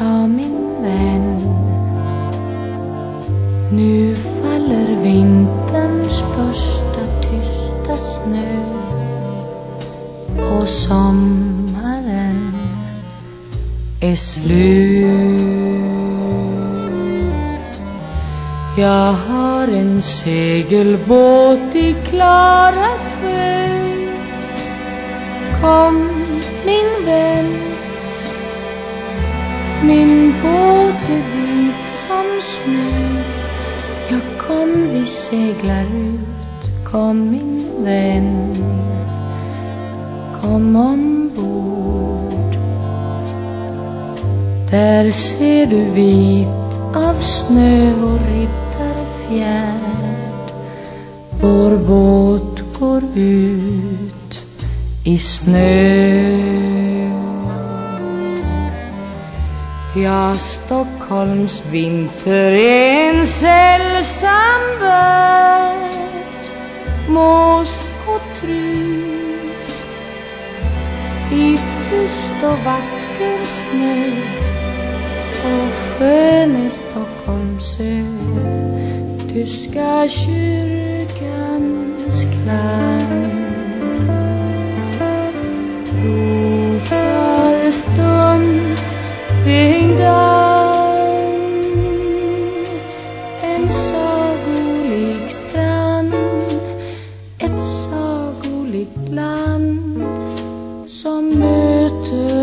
sa min vän. Nu faller vinterns första tysta snö och sommaren. Är slut. Jag har en segelbåt i klara sjö Kom min båt är vit som snö. Ja, kom vi seglar ut, kom min vän. Kom ombord. Där ser du vit av snö och riddarfjärd. Vår båt går ut i snö. Ja, Stockholms vinter är en sällsam värld. Mås och trus. i tyst och vacker snö och sköne Stockholmsö. Tyska kyrkans klang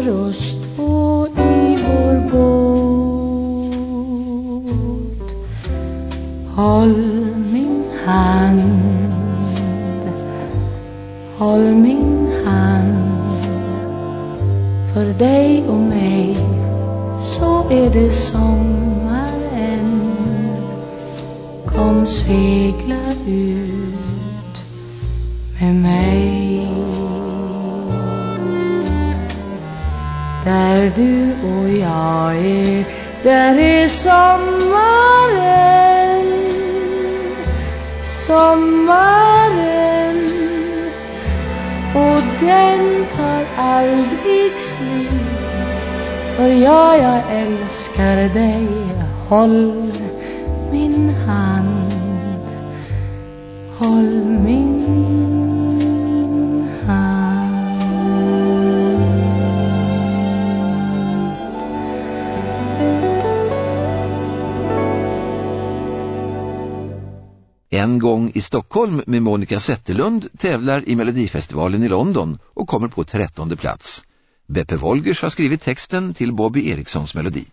möter oss två i vår båt Håll min hand Håll min hand. För dig och mig så är det sommar än. Kom segla ut. Där du och jag är, där är sommaren Sommaren och den tar aldrig slut. För jag, jag älskar dig Håll min hand Håll En gång i Stockholm med Monica Zetterlund tävlar i Melodifestivalen i London och kommer på trettonde plats. Beppe Wolgers har skrivit texten till Bobby Erikssons melodi.